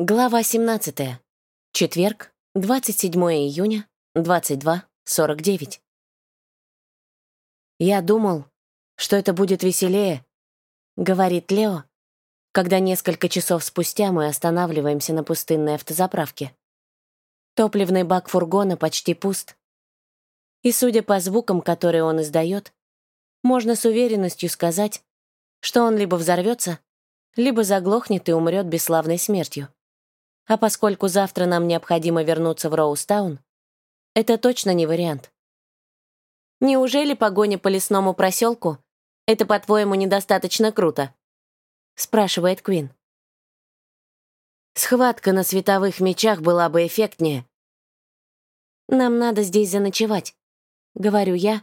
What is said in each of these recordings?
Глава 17. Четверг, 27 июня, 22.49. «Я думал, что это будет веселее», — говорит Лео, когда несколько часов спустя мы останавливаемся на пустынной автозаправке. Топливный бак фургона почти пуст. И судя по звукам, которые он издает, можно с уверенностью сказать, что он либо взорвется, либо заглохнет и умрет бесславной смертью. А поскольку завтра нам необходимо вернуться в Роустаун, это точно не вариант. Неужели погоня по лесному проселку — это, по-твоему, недостаточно круто? Спрашивает Квин. Схватка на световых мечах была бы эффектнее. Нам надо здесь заночевать, говорю я,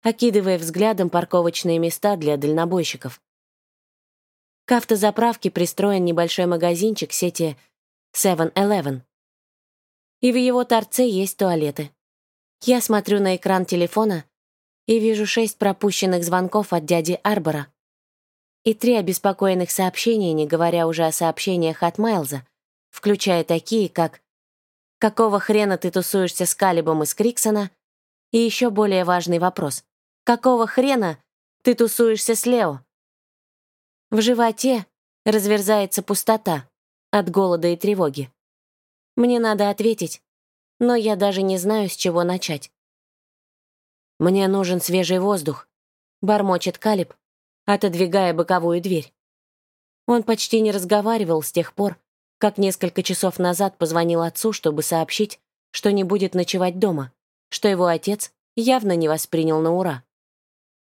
окидывая взглядом парковочные места для дальнобойщиков. К автозаправке пристроен небольшой магазинчик сети 7-Eleven. И в его торце есть туалеты. Я смотрю на экран телефона и вижу шесть пропущенных звонков от дяди Арбора и три обеспокоенных сообщения, не говоря уже о сообщениях от Майлза, включая такие, как «Какого хрена ты тусуешься с Калибом из Криксона?» и еще более важный вопрос «Какого хрена ты тусуешься с Лео?» В животе разверзается пустота от голода и тревоги. Мне надо ответить, но я даже не знаю, с чего начать. «Мне нужен свежий воздух», — бормочет Калиб, отодвигая боковую дверь. Он почти не разговаривал с тех пор, как несколько часов назад позвонил отцу, чтобы сообщить, что не будет ночевать дома, что его отец явно не воспринял на ура.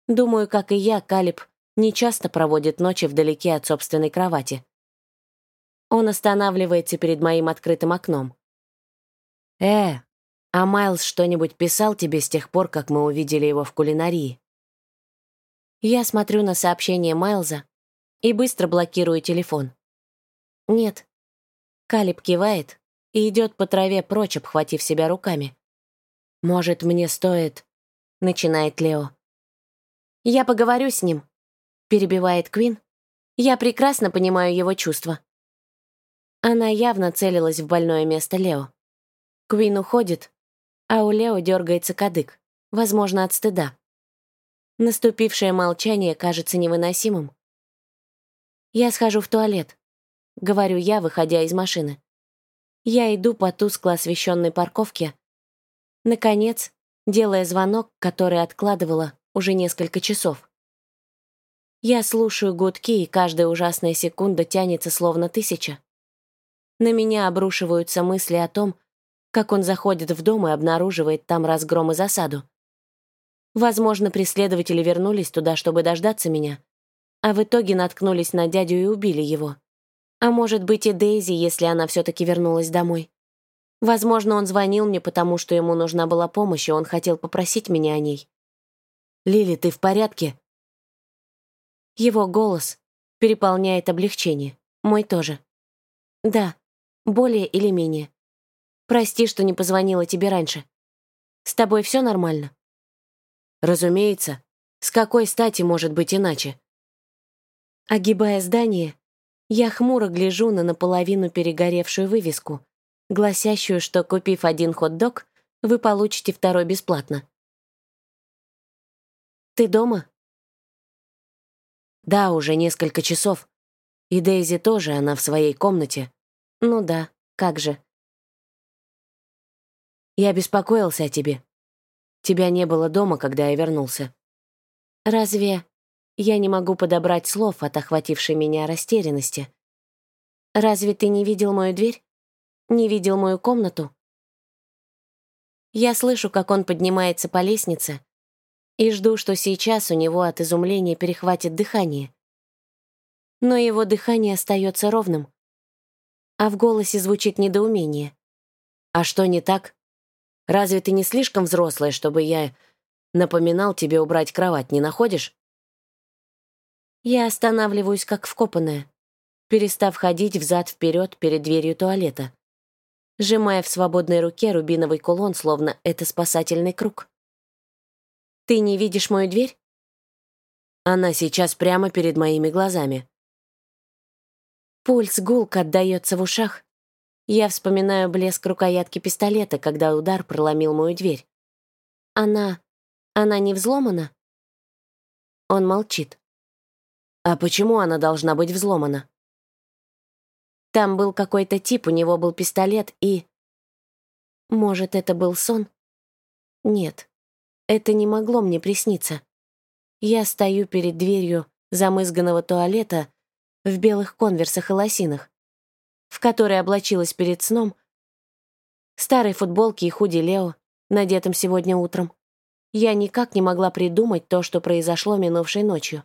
Думаю, как и я, Калиб не часто проводит ночи вдалеке от собственной кровати. Он останавливается перед моим открытым окном. «Э, а Майлз что-нибудь писал тебе с тех пор, как мы увидели его в кулинарии?» Я смотрю на сообщение Майлза и быстро блокирую телефон. «Нет». Калиб кивает и идет по траве прочь, обхватив себя руками. «Может, мне стоит...» — начинает Лео. «Я поговорю с ним», — перебивает Квин. «Я прекрасно понимаю его чувства». Она явно целилась в больное место Лео. Квин уходит, а у Лео дергается кадык, возможно, от стыда. Наступившее молчание кажется невыносимым. «Я схожу в туалет», — говорю я, выходя из машины. Я иду по тускло освещенной парковке. Наконец, делая звонок, который откладывала уже несколько часов. Я слушаю гудки, и каждая ужасная секунда тянется словно тысяча. На меня обрушиваются мысли о том, как он заходит в дом и обнаруживает там разгром и засаду. Возможно, преследователи вернулись туда, чтобы дождаться меня, а в итоге наткнулись на дядю и убили его. А может быть и Дейзи, если она все-таки вернулась домой. Возможно, он звонил мне, потому что ему нужна была помощь, и он хотел попросить меня о ней. «Лили, ты в порядке?» Его голос переполняет облегчение. Мой тоже. «Да, более или менее. Прости, что не позвонила тебе раньше. С тобой все нормально? Разумеется. С какой стати может быть иначе? Огибая здание, я хмуро гляжу на наполовину перегоревшую вывеску, гласящую, что, купив один хот-дог, вы получите второй бесплатно. «Ты дома?» «Да, уже несколько часов. И Дейзи тоже, она в своей комнате. Ну да, как же. Я беспокоился о тебе. Тебя не было дома, когда я вернулся. Разве я не могу подобрать слов от охватившей меня растерянности? Разве ты не видел мою дверь? Не видел мою комнату? Я слышу, как он поднимается по лестнице, и жду, что сейчас у него от изумления перехватит дыхание. Но его дыхание остается ровным а в голосе звучит недоумение. «А что не так? Разве ты не слишком взрослая, чтобы я напоминал тебе убрать кровать, не находишь?» Я останавливаюсь как вкопанная, перестав ходить взад-вперед перед дверью туалета, сжимая в свободной руке рубиновый кулон, словно это спасательный круг. «Ты не видишь мою дверь?» Она сейчас прямо перед моими глазами. Пульс гулко отдаётся в ушах, Я вспоминаю блеск рукоятки пистолета, когда удар проломил мою дверь. Она... она не взломана? Он молчит. А почему она должна быть взломана? Там был какой-то тип, у него был пистолет и... Может, это был сон? Нет, это не могло мне присниться. Я стою перед дверью замызганного туалета в белых конверсах и лосинах в которой облачилась перед сном, старой футболке и худи Лео, надетым сегодня утром. Я никак не могла придумать то, что произошло минувшей ночью.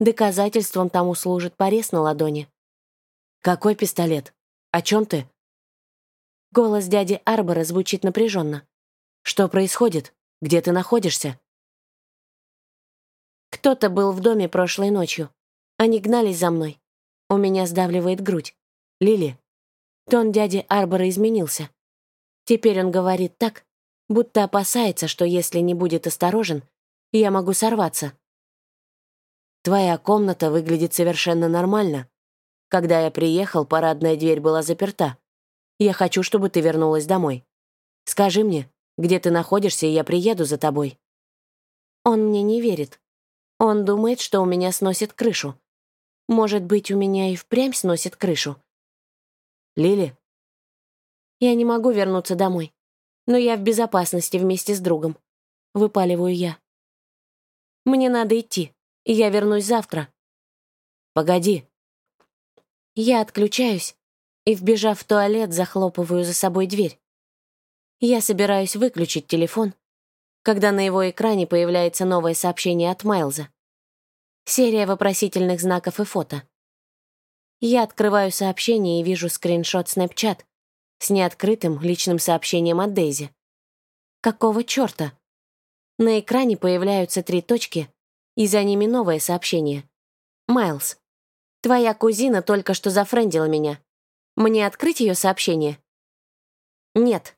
Доказательством тому служит порез на ладони. «Какой пистолет? О чем ты?» Голос дяди Арбора звучит напряженно. «Что происходит? Где ты находишься?» Кто-то был в доме прошлой ночью. Они гнались за мной. У меня сдавливает грудь. Лили, тон дяди Арбора изменился. Теперь он говорит так, будто опасается, что если не будет осторожен, я могу сорваться. Твоя комната выглядит совершенно нормально. Когда я приехал, парадная дверь была заперта. Я хочу, чтобы ты вернулась домой. Скажи мне, где ты находишься, и я приеду за тобой. Он мне не верит. Он думает, что у меня сносит крышу. Может быть, у меня и впрямь сносит крышу. Лили?» «Я не могу вернуться домой, но я в безопасности вместе с другом», — выпаливаю я. «Мне надо идти, и я вернусь завтра». «Погоди». Я отключаюсь и, вбежав в туалет, захлопываю за собой дверь. Я собираюсь выключить телефон, когда на его экране появляется новое сообщение от Майлза. Серия вопросительных знаков и фото. Я открываю сообщение и вижу скриншот Snapchat с неоткрытым личным сообщением от Дейзи. Какого чёрта? На экране появляются три точки, и за ними новое сообщение. «Майлз, твоя кузина только что зафрендила меня. Мне открыть ее сообщение?» «Нет.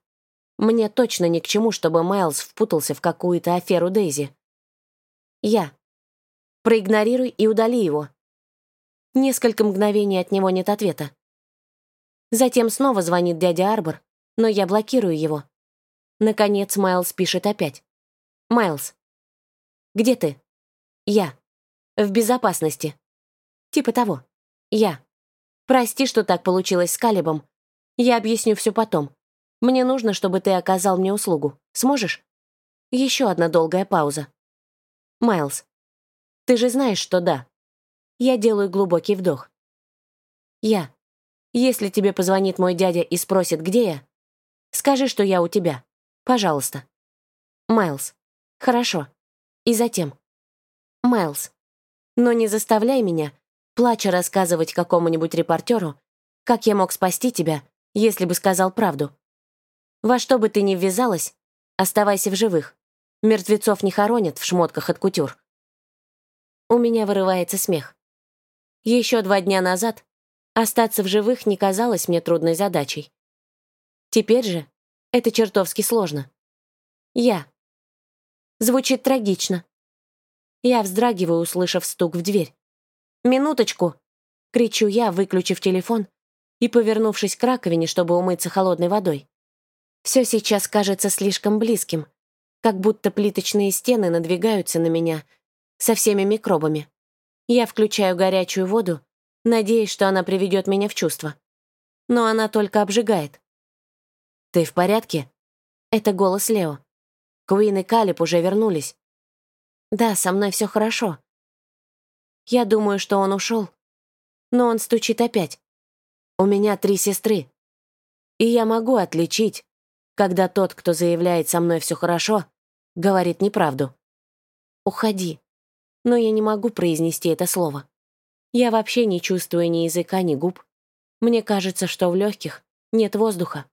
Мне точно ни к чему, чтобы Майлз впутался в какую-то аферу Дейзи. Я. Проигнорируй и удали его. Несколько мгновений от него нет ответа. Затем снова звонит дядя Арбор, но я блокирую его. Наконец Майлз пишет опять. «Майлз, где ты?» «Я. В безопасности». «Типа того. Я. Прости, что так получилось с Калибом. Я объясню все потом. Мне нужно, чтобы ты оказал мне услугу. Сможешь?» Еще одна долгая пауза. «Майлз, ты же знаешь, что да. Я делаю глубокий вдох. Я. Если тебе позвонит мой дядя и спросит, где я, скажи, что я у тебя. Пожалуйста. Майлз. Хорошо. И затем. Майлз. Но не заставляй меня, плача рассказывать какому-нибудь репортеру, как я мог спасти тебя, если бы сказал правду. Во что бы ты ни ввязалась, оставайся в живых. Мертвецов не хоронят в шмотках от кутюр. У меня вырывается смех. Еще два дня назад остаться в живых не казалось мне трудной задачей. Теперь же это чертовски сложно. Я. Звучит трагично. Я вздрагиваю, услышав стук в дверь. «Минуточку!» — кричу я, выключив телефон и повернувшись к раковине, чтобы умыться холодной водой. Все сейчас кажется слишком близким, как будто плиточные стены надвигаются на меня со всеми микробами. Я включаю горячую воду, надеясь, что она приведет меня в чувство. Но она только обжигает. «Ты в порядке?» Это голос Лео. Куин и Калиб уже вернулись. «Да, со мной все хорошо». Я думаю, что он ушел. Но он стучит опять. «У меня три сестры. И я могу отличить, когда тот, кто заявляет «со мной все хорошо», говорит неправду. «Уходи», но я не могу произнести это слово. Я вообще не чувствую ни языка, ни губ. Мне кажется, что в легких нет воздуха,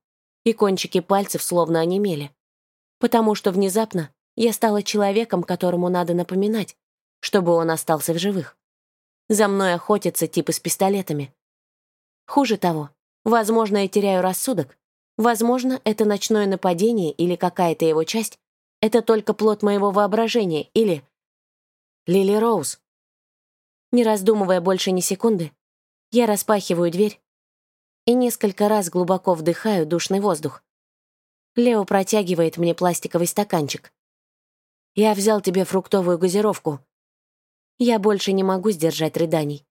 и кончики пальцев словно онемели. Потому что внезапно я стала человеком, которому надо напоминать, чтобы он остался в живых. За мной охотятся типы с пистолетами. Хуже того, возможно, я теряю рассудок. Возможно, это ночное нападение или какая-то его часть. Это только плод моего воображения или Лили Роуз. Не раздумывая больше ни секунды, я распахиваю дверь и несколько раз глубоко вдыхаю душный воздух. Лео протягивает мне пластиковый стаканчик. «Я взял тебе фруктовую газировку». Я больше не могу сдержать рыданий.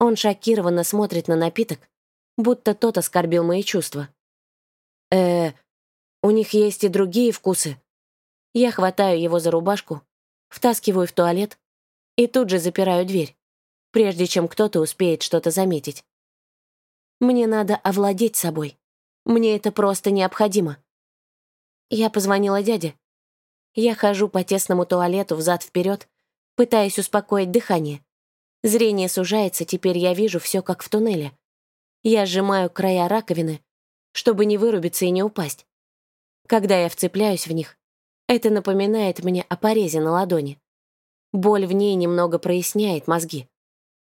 Он шокированно смотрит на напиток, будто тот оскорбил мои чувства. э у них есть и другие вкусы». Я хватаю его за рубашку, втаскиваю в туалет и тут же запираю дверь, прежде чем кто-то успеет что-то заметить. Мне надо овладеть собой. Мне это просто необходимо. Я позвонила дяде. Я хожу по тесному туалету взад-вперед, пытаясь успокоить дыхание. Зрение сужается, теперь я вижу все как в туннеле. Я сжимаю края раковины, чтобы не вырубиться и не упасть. Когда я вцепляюсь в них, это напоминает мне о порезе на ладони. Боль в ней немного проясняет мозги.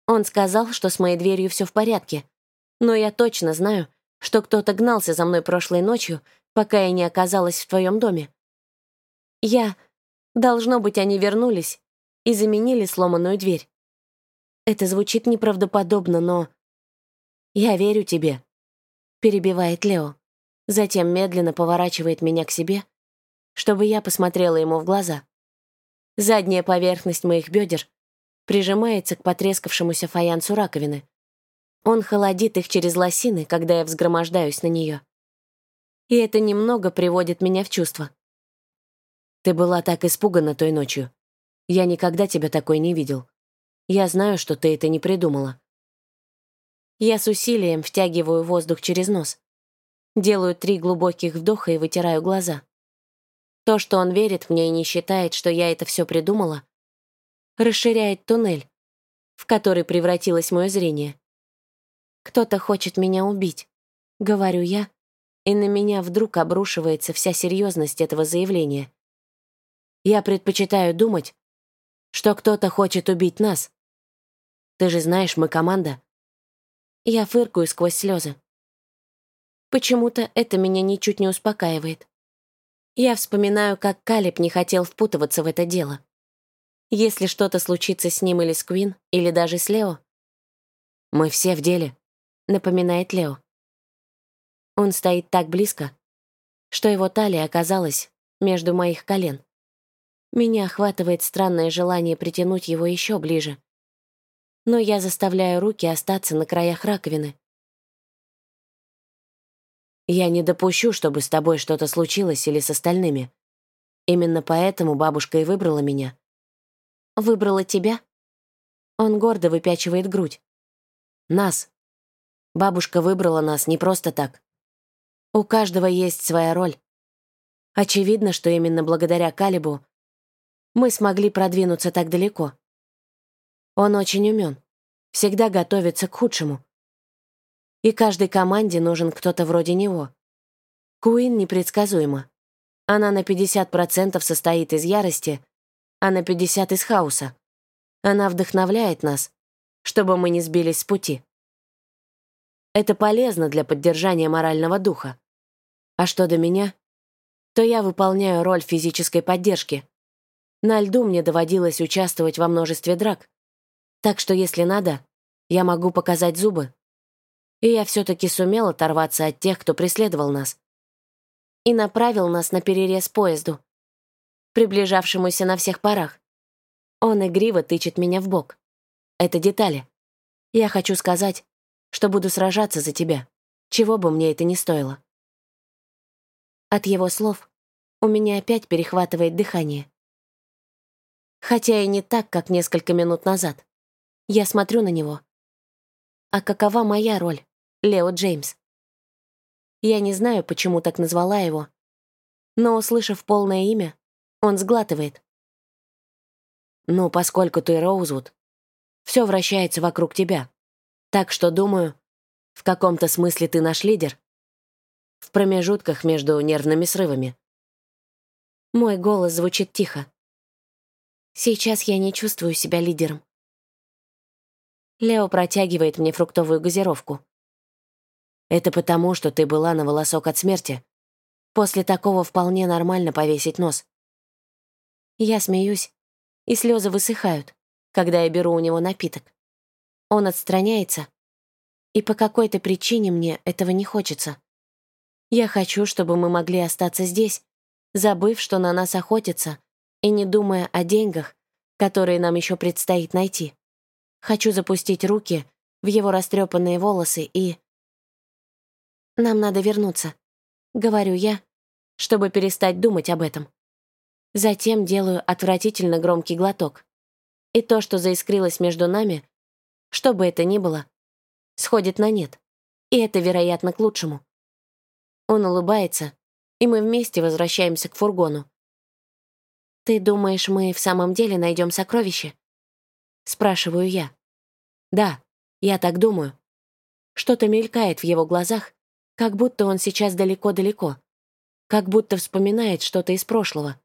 Он сказал, что с моей дверью все в порядке, но я точно знаю, что кто-то гнался за мной прошлой ночью, пока я не оказалась в твоем доме. Я... Должно быть, они вернулись и заменили сломанную дверь. Это звучит неправдоподобно, но... «Я верю тебе», — перебивает Лео. Затем медленно поворачивает меня к себе, чтобы я посмотрела ему в глаза. Задняя поверхность моих бедер прижимается к потрескавшемуся фаянсу раковины. Он холодит их через лосины, когда я взгромождаюсь на нее. И это немного приводит меня в чувство. Ты была так испугана той ночью. Я никогда тебя такой не видел. Я знаю, что ты это не придумала. Я с усилием втягиваю воздух через нос. Делаю три глубоких вдоха и вытираю глаза. То, что он верит мне и не считает, что я это все придумала, расширяет туннель, в который превратилось мое зрение. «Кто-то хочет меня убить», — говорю я, и на меня вдруг обрушивается вся серьезность этого заявления. Я предпочитаю думать, что кто-то хочет убить нас. Ты же знаешь, мы команда. Я фыркаю сквозь слезы. Почему-то это меня ничуть не успокаивает. Я вспоминаю, как Калиб не хотел впутываться в это дело. Если что-то случится с ним или с Квин, или даже с Лео. «Мы все в деле», — напоминает Лео. Он стоит так близко, что его талия оказалась между моих колен. Меня охватывает странное желание притянуть его еще ближе. Но я заставляю руки остаться на краях раковины, я не допущу, чтобы с тобой что-то случилось или с остальными. Именно поэтому бабушка и выбрала меня. Выбрала тебя? Он гордо выпячивает грудь. Нас. Бабушка выбрала нас не просто так. У каждого есть своя роль. Очевидно, что именно благодаря Калибу мы смогли продвинуться так далеко. Он очень умен, всегда готовится к худшему и каждой команде нужен кто-то вроде него. Куин непредсказуема. Она на 50% состоит из ярости, а на 50% из хаоса. Она вдохновляет нас, чтобы мы не сбились с пути. Это полезно для поддержания морального духа. А что до меня, то я выполняю роль физической поддержки. На льду мне доводилось участвовать во множестве драк, так что, если надо, я могу показать зубы и я все-таки сумел оторваться от тех, кто преследовал нас. И направил нас на перерез поезду, приближавшемуся на всех парах. Он игриво тычет меня в бок. Это детали. Я хочу сказать, что буду сражаться за тебя, чего бы мне это ни стоило. От его слов у меня опять перехватывает дыхание. Хотя и не так, как несколько минут назад. Я смотрю на него. А какова моя роль? Лео Джеймс. Я не знаю, почему так назвала его, но, услышав полное имя, он сглатывает. «Ну, поскольку ты Роузвуд, все вращается вокруг тебя. Так что, думаю, в каком-то смысле ты наш лидер. В промежутках между нервными срывами». Мой голос звучит тихо. Сейчас я не чувствую себя лидером. Лео протягивает мне фруктовую газировку. Это потому, что ты была на волосок от смерти. После такого вполне нормально повесить нос. Я смеюсь, и слезы высыхают, когда я беру у него напиток. Он отстраняется, И по какой-то причине мне этого не хочется. Я хочу, чтобы мы могли остаться здесь, забыв, что на нас охотятся, и не думая о деньгах, которые нам еще предстоит найти. Хочу запустить руки в его растрепанные волосы и... «Нам надо вернуться», — говорю я, чтобы перестать думать об этом. Затем делаю отвратительно громкий глоток. И то, что заискрилось между нами, что бы это ни было, сходит на нет. И это, вероятно, к лучшему. Он улыбается, и мы вместе возвращаемся к фургону. «Ты думаешь, мы в самом деле найдем сокровище?» Спрашиваю я. «Да, я так думаю». Что-то мелькает в его глазах, как будто он сейчас далеко-далеко, как будто вспоминает что-то из прошлого.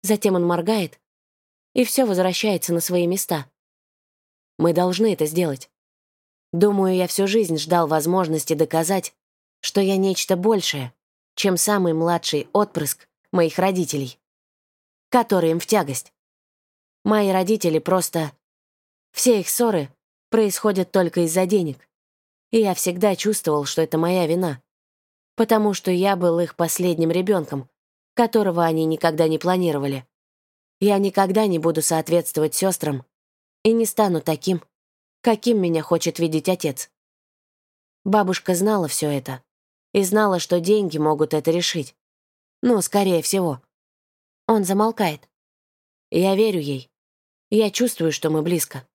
Затем он моргает, и все возвращается на свои места. Мы должны это сделать. Думаю, я всю жизнь ждал возможности доказать, что я нечто большее, чем самый младший отпрыск моих родителей, который им в тягость. Мои родители просто... Все их ссоры происходят только из-за денег. И я всегда чувствовал, что это моя вина, потому что я был их последним ребенком, которого они никогда не планировали. Я никогда не буду соответствовать сестрам и не стану таким, каким меня хочет видеть отец. Бабушка знала все это и знала, что деньги могут это решить. Ну, скорее всего. Он замолкает. Я верю ей. Я чувствую, что мы близко.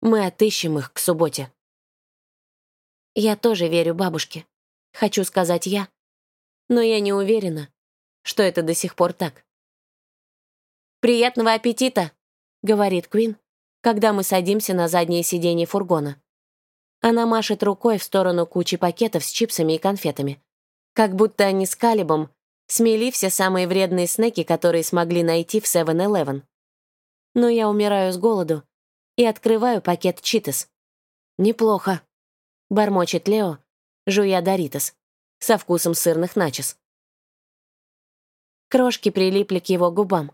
Мы отыщем их к субботе. Я тоже верю бабушке. Хочу сказать я. Но я не уверена, что это до сих пор так. «Приятного аппетита!» — говорит Квин, когда мы садимся на заднее сиденье фургона. Она машет рукой в сторону кучи пакетов с чипсами и конфетами. Как будто они с Калибом смели все самые вредные снеки, которые смогли найти в 7-Eleven. Но я умираю с голоду и открываю пакет читос. «Неплохо», — бормочет Лео, жуя Доритос, со вкусом сырных начос. Крошки прилипли к его губам,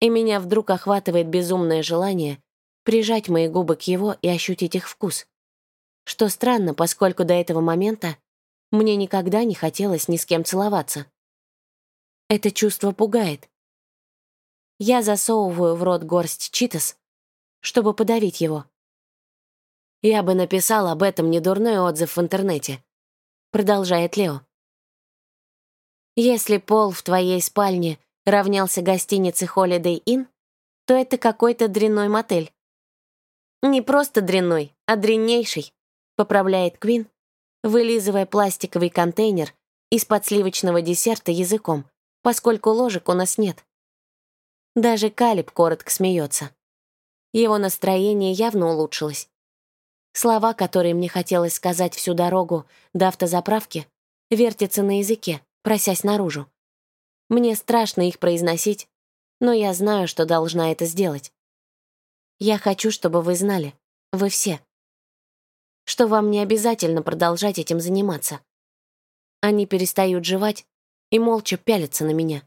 и меня вдруг охватывает безумное желание прижать мои губы к его и ощутить их вкус. Что странно, поскольку до этого момента мне никогда не хотелось ни с кем целоваться. Это чувство пугает. Я засовываю в рот горсть читос, чтобы подавить его. «Я бы написал об этом недурной отзыв в интернете», — продолжает Лео. «Если пол в твоей спальне равнялся гостинице Holiday Inn, то это какой-то дрянной мотель». «Не просто дрянной, а дряннейший», поправляет Квин, вылизывая пластиковый контейнер из-под сливочного десерта языком, поскольку ложек у нас нет. Даже Калиб коротко смеется. Его настроение явно улучшилось. Слова, которые мне хотелось сказать всю дорогу до автозаправки, вертятся на языке, просясь наружу. Мне страшно их произносить, но я знаю, что должна это сделать. Я хочу, чтобы вы знали, вы все, что вам не обязательно продолжать этим заниматься. Они перестают жевать и молча пялятся на меня.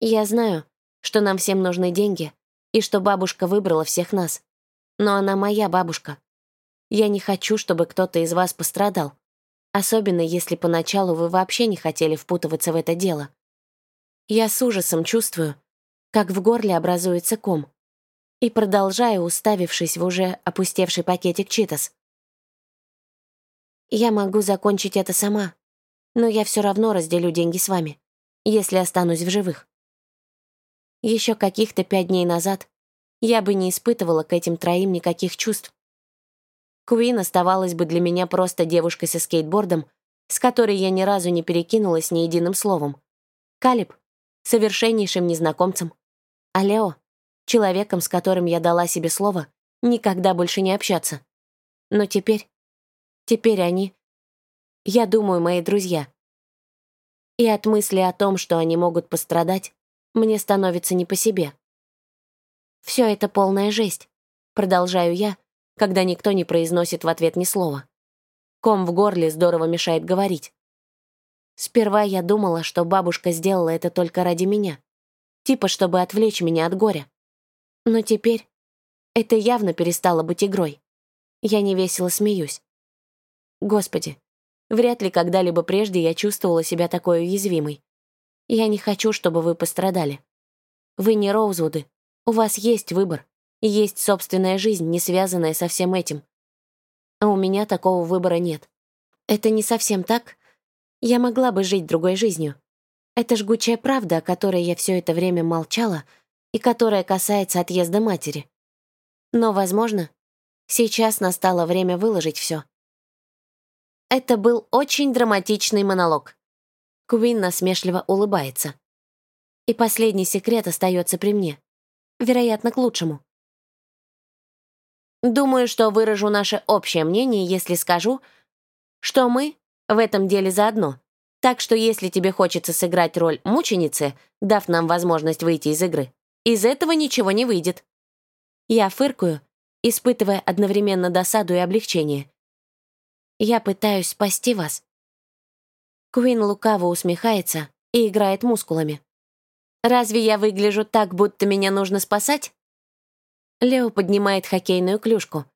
Я знаю, что нам всем нужны деньги и что бабушка выбрала всех нас. Но она моя бабушка. Я не хочу, чтобы кто-то из вас пострадал, особенно если поначалу вы вообще не хотели впутываться в это дело. Я с ужасом чувствую, как в горле образуется ком, и продолжаю, уставившись в уже опустевший пакетик читос. Я могу закончить это сама, но я все равно разделю деньги с вами, если останусь в живых. Еще каких-то пять дней назад я бы не испытывала к этим троим никаких чувств. Куин оставалась бы для меня просто девушкой со скейтбордом, с которой я ни разу не перекинулась ни единым словом. Калиб — совершеннейшим незнакомцем. А Лео — человеком, с которым я дала себе слово никогда больше не общаться. Но теперь Теперь они, я думаю, мои друзья. И от мысли о том, что они могут пострадать, мне становится не по себе. Все это полная жесть, продолжаю я, когда никто не произносит в ответ ни слова. Ком в горле здорово мешает говорить. Сперва я думала, что бабушка сделала это только ради меня, типа чтобы отвлечь меня от горя. Но теперь это явно перестало быть игрой. Я невесело смеюсь. Господи, вряд ли когда-либо прежде я чувствовала себя такой уязвимой. Я не хочу, чтобы вы пострадали. Вы не Роузвуды. У вас есть выбор. Есть собственная жизнь, не связанная со всем этим. А у меня такого выбора нет. Это не совсем так. Я могла бы жить другой жизнью. Это жгучая правда, о которой я все это время молчала и которая касается отъезда матери. Но, возможно, сейчас настало время выложить все. Это был очень драматичный монолог. Куин насмешливо улыбается. И последний секрет остается при мне. Вероятно, к лучшему. Думаю, что выражу наше общее мнение, если скажу, что мы в этом деле заодно. Так что если тебе хочется сыграть роль мученицы, дав нам возможность выйти из игры, из этого ничего не выйдет. Я фыркаю, испытывая одновременно досаду и облегчение. Я пытаюсь спасти вас. Куин лукаво усмехается и играет мускулами. «Разве я выгляжу так, будто меня нужно спасать?» Лео поднимает хоккейную клюшку.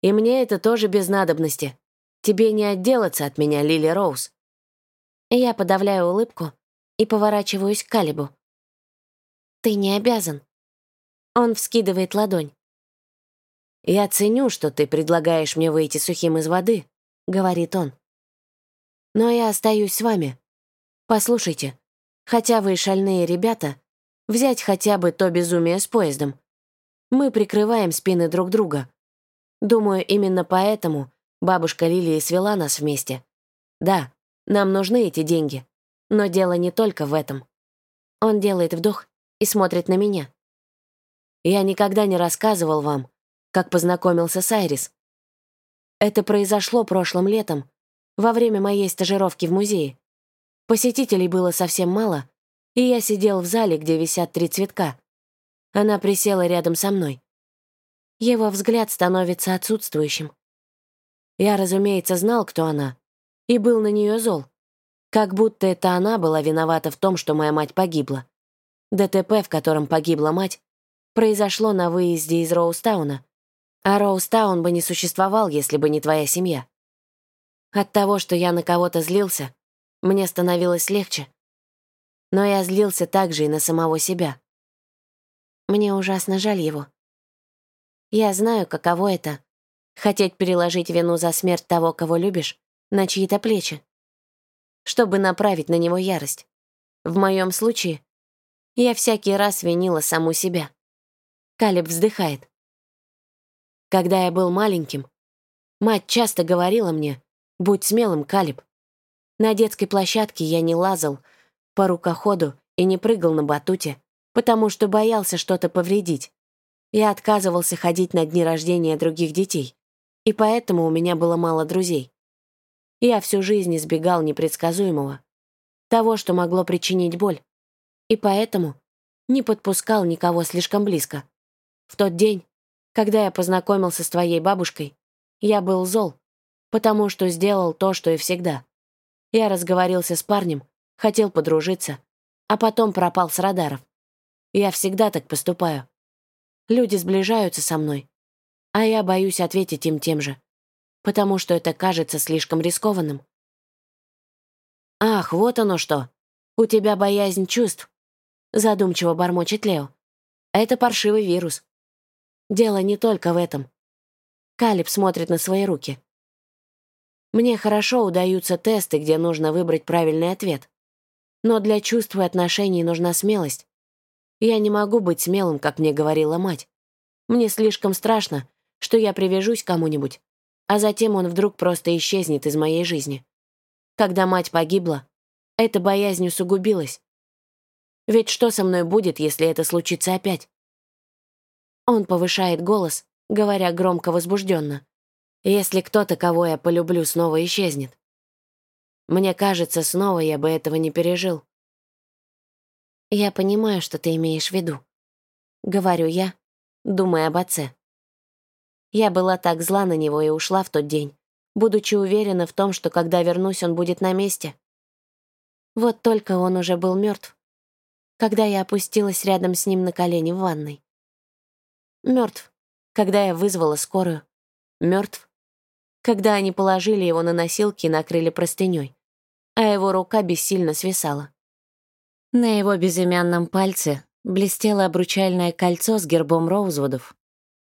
«И мне это тоже без надобности. Тебе не отделаться от меня, Лили Роуз». Я подавляю улыбку и поворачиваюсь к Калибу. «Ты не обязан». Он вскидывает ладонь. «Я ценю, что ты предлагаешь мне выйти сухим из воды», — говорит он. «Но я остаюсь с вами. Послушайте, хотя вы шальные ребята, взять хотя бы то безумие с поездом. Мы прикрываем спины друг друга. Думаю, именно поэтому бабушка Лилии свела нас вместе. Да, нам нужны эти деньги, но дело не только в этом». Он делает вдох и смотрит на меня. Я никогда не рассказывал вам, как познакомился с Айрис. Это произошло прошлым летом, во время моей стажировки в музее. Посетителей было совсем мало, и я сидел в зале, где висят три цветка. Она присела рядом со мной. Его взгляд становится отсутствующим. Я, разумеется, знал, кто она, и был на нее зол. Как будто это она была виновата в том, что моя мать погибла. ДТП, в котором погибла мать, произошло на выезде из Роустауна. А Роустаун бы не существовал, если бы не твоя семья. От того, что я на кого-то злился, мне становилось легче. Но я злился также и на самого себя. Мне ужасно жаль его. Я знаю, каково это — хотеть переложить вину за смерть того, кого любишь, на чьи-то плечи, чтобы направить на него ярость. В моем случае я всякий раз винила саму себя. Калиб вздыхает. Когда я был маленьким, мать часто говорила мне, будь смелым, Калиб. На детской площадке я не лазал по рукоходу и не прыгал на батуте, потому что боялся что-то повредить. Я отказывался ходить на дни рождения других детей, и поэтому у меня было мало друзей. Я всю жизнь избегал непредсказуемого, того, что могло причинить боль и поэтому не подпускал никого слишком близко. В тот день, когда я познакомился с твоей бабушкой, я был зол, потому что сделал то, что и всегда. Я разговорился с парнем, хотел подружиться, а потом пропал с радаров. Я всегда так поступаю. Люди сближаются со мной, а я боюсь ответить им тем же, потому что это кажется слишком рискованным. «Ах, вот оно что! У тебя боязнь чувств задумчиво бормочет Лео. Это паршивый вирус. Дело не только в этом. Калиб смотрит на свои руки. Мне хорошо удаются тесты, где нужно выбрать правильный ответ. Но для чувств и отношений нужна смелость. Я не могу быть смелым, как мне говорила мать. Мне слишком страшно, что я привяжусь к кому-нибудь, а затем он вдруг просто исчезнет из моей жизни. Когда мать погибла, эта боязнь усугубилась. Ведь что со мной будет, если это случится опять? Он повышает голос, говоря громко возбужденно. Если кто-то, кого я полюблю, снова исчезнет. Мне кажется, снова я бы этого не пережил. Я понимаю, что ты имеешь в виду. Говорю я, думая об отце. Я была так зла на него и ушла в тот день, будучи уверена в том, что когда вернусь, он будет на месте. Вот только он уже был мертв когда я опустилась рядом с ним на колени в ванной. Мертв, когда я вызвала скорую. Мертв, когда они положили его на носилки и накрыли простыней, а его рука бессильно свисала. На его безымянном пальце блестело обручальное кольцо с гербом Роузвудов,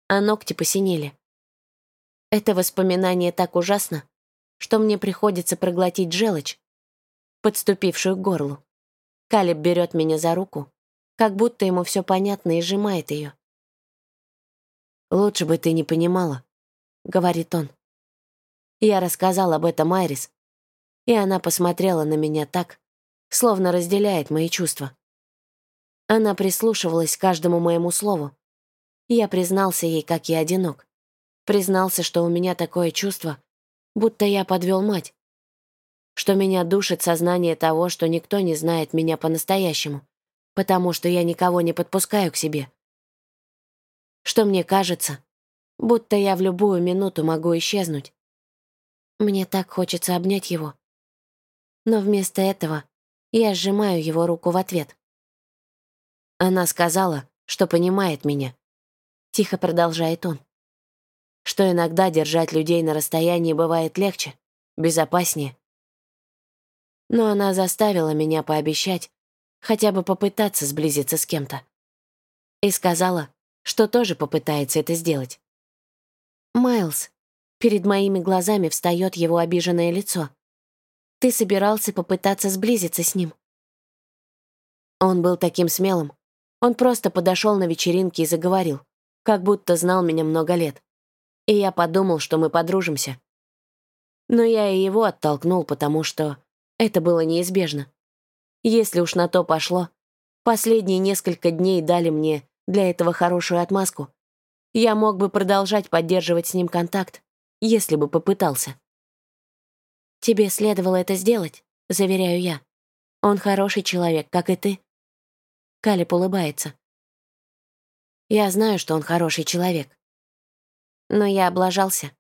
а ногти посинели. Это воспоминание так ужасно, что мне приходится проглотить желчь, подступившую к горлу. Калиб берет меня за руку, как будто ему все понятно и сжимает ее. «Лучше бы ты не понимала», — говорит он. Я рассказал об этом Айрис, и она посмотрела на меня так, словно разделяет мои чувства. Она прислушивалась к каждому моему слову. Я признался ей, как я одинок. Признался, что у меня такое чувство, будто я подвел мать. Что меня душит сознание того, что никто не знает меня по-настоящему, потому что я никого не подпускаю к себе. Что мне кажется, будто я в любую минуту могу исчезнуть. Мне так хочется обнять его. Но вместо этого я сжимаю его руку в ответ. Она сказала, что понимает меня. Тихо продолжает он что иногда держать людей на расстоянии бывает легче, безопаснее. Но она заставила меня пообещать хотя бы попытаться сблизиться с кем-то. И сказала, что тоже попытается это сделать. «Майлз», перед моими глазами встает его обиженное лицо. «Ты собирался попытаться сблизиться с ним?» Он был таким смелым. Он просто подошел на вечеринке и заговорил, как будто знал меня много лет и я подумал, что мы подружимся. Но я и его оттолкнул, потому что это было неизбежно. Если уж на то пошло, последние несколько дней дали мне для этого хорошую отмазку. Я мог бы продолжать поддерживать с ним контакт, если бы попытался. «Тебе следовало это сделать», — заверяю я. «Он хороший человек, как и ты». Калип улыбается. «Я знаю, что он хороший человек но я облажался.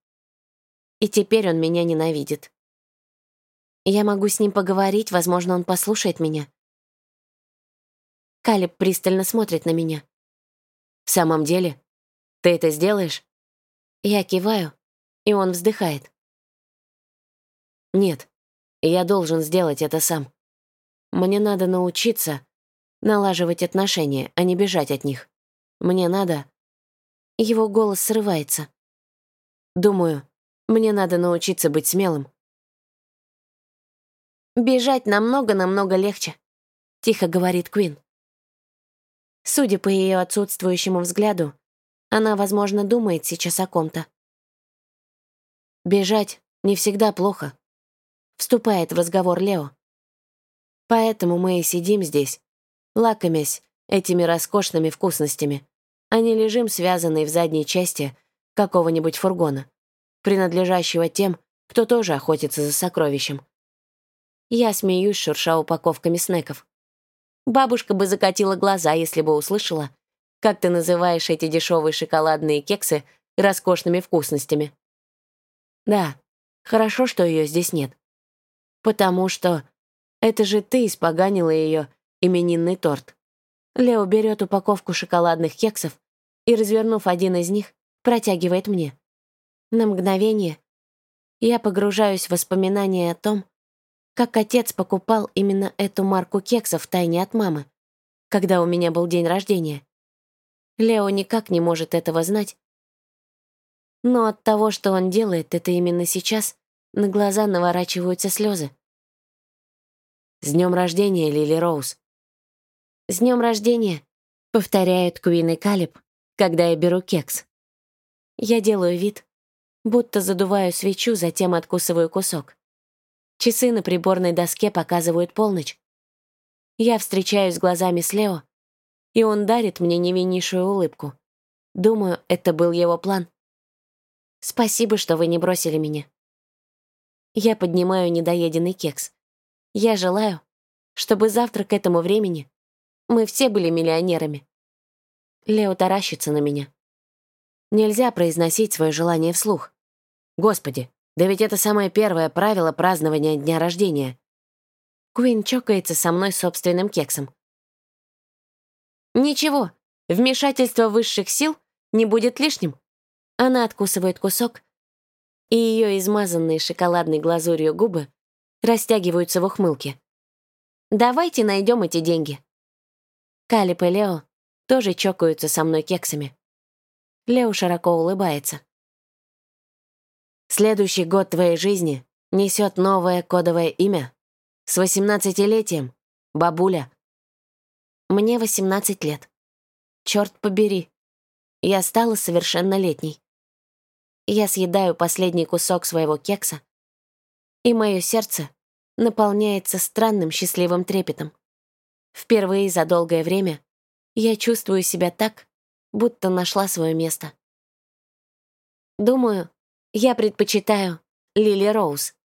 И теперь он меня ненавидит. Я могу с ним поговорить, возможно, он послушает меня. Калиб пристально смотрит на меня. «В самом деле? Ты это сделаешь?» Я киваю, и он вздыхает. «Нет, я должен сделать это сам. Мне надо научиться налаживать отношения, а не бежать от них. Мне надо...» Его голос срывается. Думаю, мне надо научиться быть смелым. «Бежать намного-намного легче», — тихо говорит Квин. Судя по ее отсутствующему взгляду, она, возможно, думает сейчас о ком-то. «Бежать не всегда плохо», — вступает в разговор Лео. «Поэтому мы и сидим здесь, лакомясь этими роскошными вкусностями, а не лежим связанные в задней части какого-нибудь фургона, принадлежащего тем, кто тоже охотится за сокровищем. Я смеюсь, шурша упаковками снеков. Бабушка бы закатила глаза, если бы услышала, как ты называешь эти дешевые шоколадные кексы роскошными вкусностями. Да, хорошо, что ее здесь нет. Потому что это же ты испоганила ее именинный торт. Лео берет упаковку шоколадных кексов и, развернув один из них, протягивает мне. На мгновение я погружаюсь в воспоминания о том, как отец покупал именно эту марку кексов тайне от мамы, когда у меня был день рождения. Лео никак не может этого знать, но от того, что он делает это именно сейчас, на глаза наворачиваются слезы. «С днем рождения, Лили Роуз!» «С днем рождения!» — повторяют Куин и Калиб, когда я беру кекс. Я делаю вид, будто задуваю свечу, затем откусываю кусок. Часы на приборной доске показывают полночь. Я встречаюсь глазами с Лео, и он дарит мне невиннейшую улыбку. Думаю, это был его план. Спасибо, что вы не бросили меня. Я поднимаю недоеденный кекс. Я желаю, чтобы завтра к этому времени мы все были миллионерами. Лео таращится на меня. Нельзя произносить свое желание вслух. Господи, да ведь это самое первое правило празднования дня рождения. Куин чокается со мной собственным кексом. Ничего, вмешательство высших сил не будет лишним. Она откусывает кусок, и ее измазанные шоколадной глазурью губы растягиваются в ухмылке. «Давайте найдем эти деньги». Калип и Лео тоже чокаются со мной кексами. Лео широко улыбается. Следующий год твоей жизни несет новое кодовое имя. С восемнадцатилетием. Бабуля. Мне восемнадцать лет. Черт побери. Я стала совершеннолетней. Я съедаю последний кусок своего кекса, и мое сердце наполняется странным счастливым трепетом. Впервые за долгое время я чувствую себя так, будто нашла свое место. Думаю, я предпочитаю Лили Роуз.